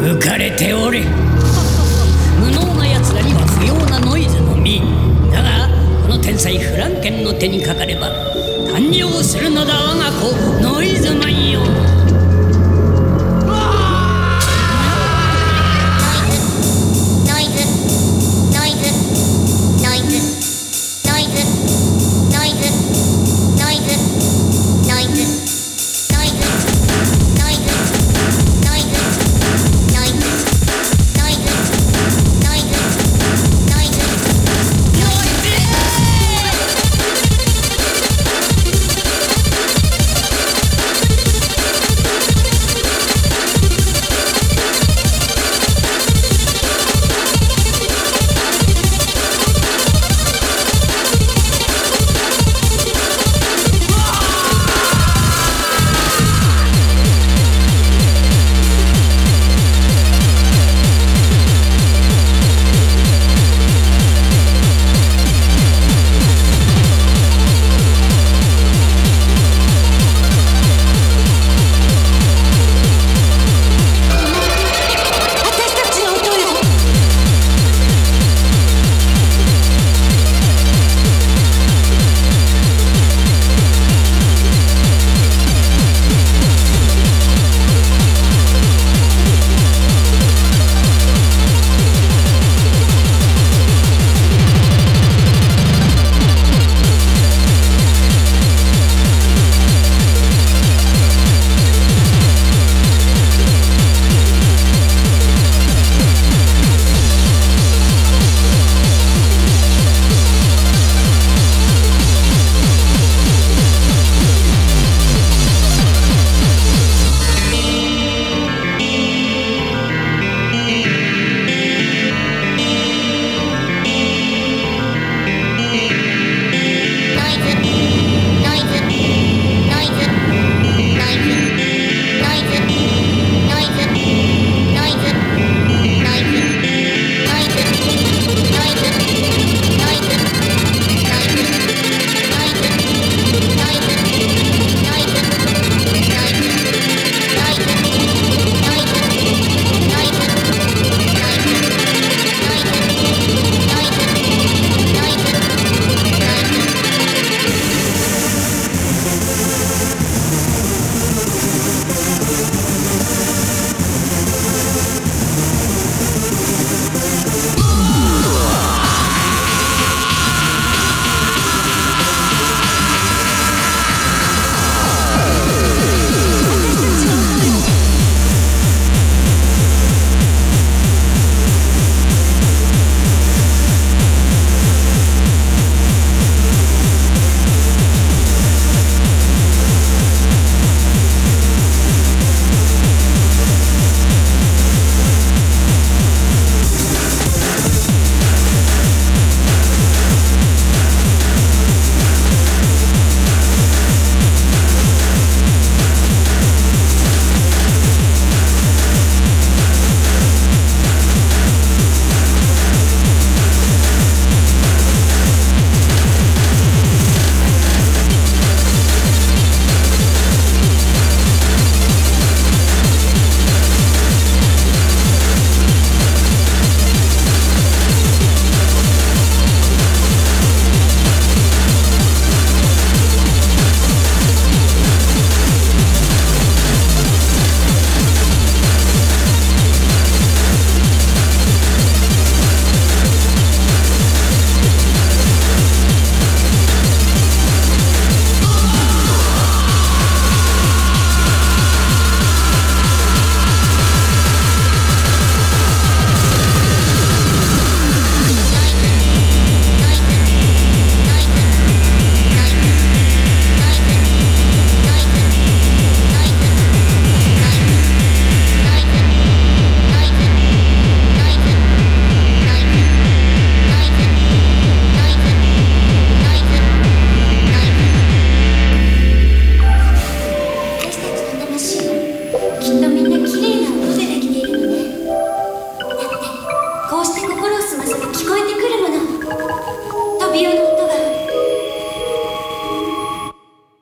浮かれておれ無能な奴らには不要なノイズのみ。だがこの天才フランケンの手にかかれば誕生するのだ我が子ノイズマンよ。